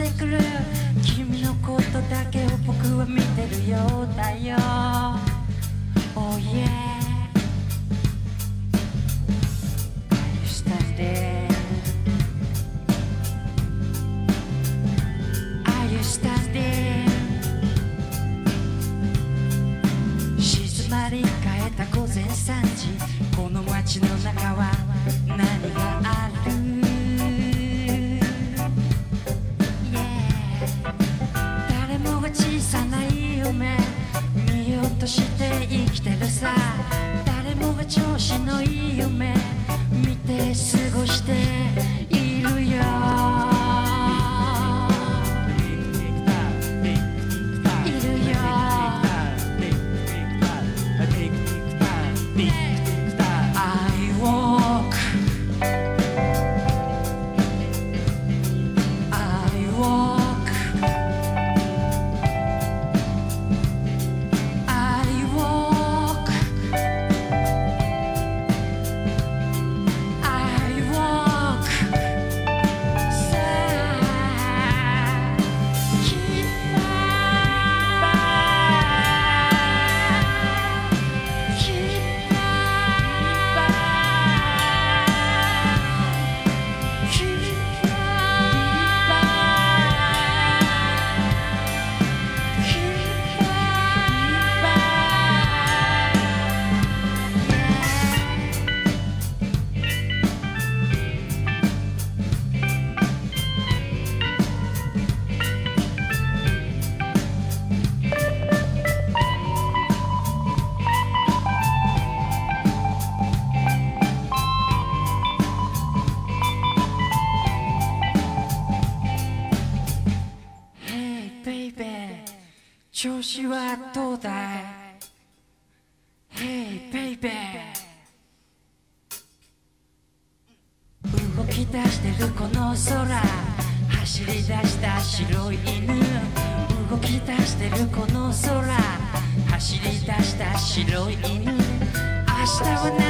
てくる。君のことだけを僕は見てるよ。うだよ。Oh yeah 私のいい夢見て過ごして調子はどうだい？Hey baby 動き出してるこの空。走り出した白い犬。動き出してるこの空。走り出した白い犬。明日は何？